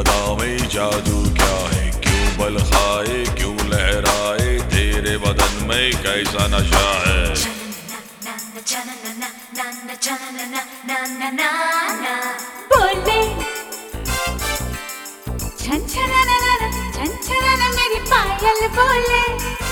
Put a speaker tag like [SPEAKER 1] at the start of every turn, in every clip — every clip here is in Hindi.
[SPEAKER 1] सदा जादू क्या है? क्यों बल खाए? क्यों लहराए? तेरे बदन में कैसा नशा है?
[SPEAKER 2] बोले मेरी पायल बोले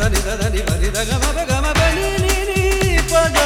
[SPEAKER 2] దని దని
[SPEAKER 3] దని దని దగమ గమ బని ని పద